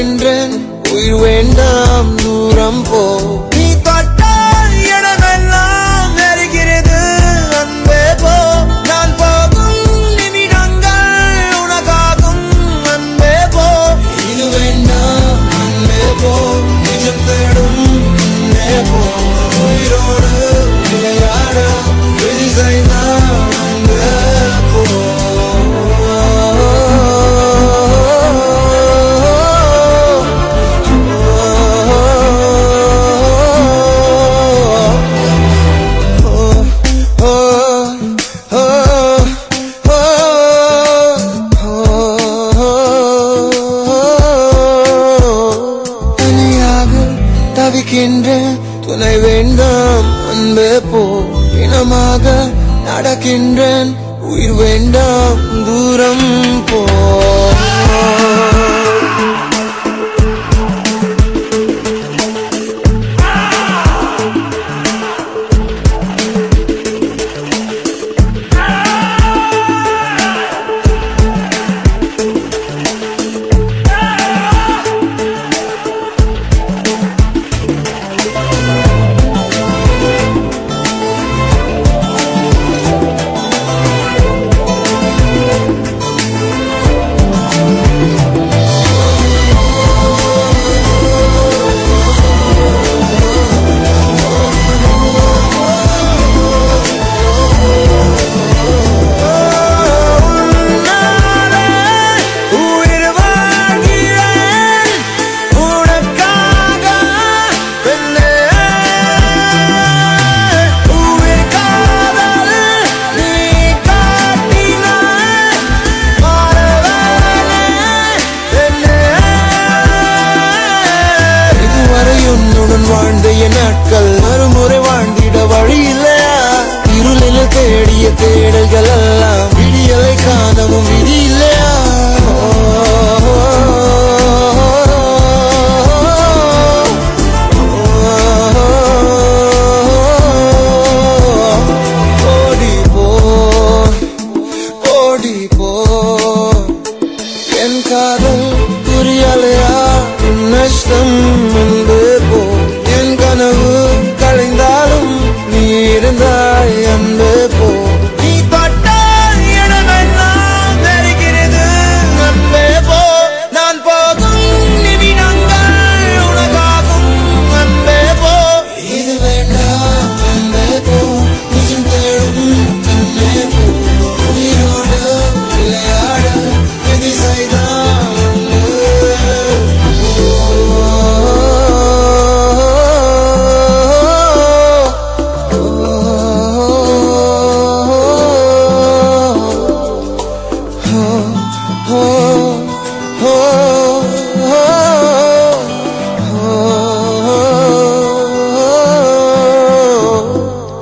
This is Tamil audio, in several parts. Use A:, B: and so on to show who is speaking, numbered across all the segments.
A: வாழ்கின்றேன் உயிர் வேண்டாம் தூரம் போ மௌனமாக நடக்கின்றேன். உயிர் வேண்டாம் தூரம் போ.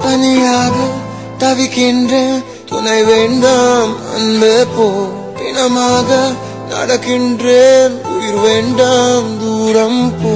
A: தனியாக தவிக்கின்றேன் துணை வேண்டாம் அன்பு போ பிணமாக நடக்கின்றேன். உயிர் வேண்டாம் தூரம் போ.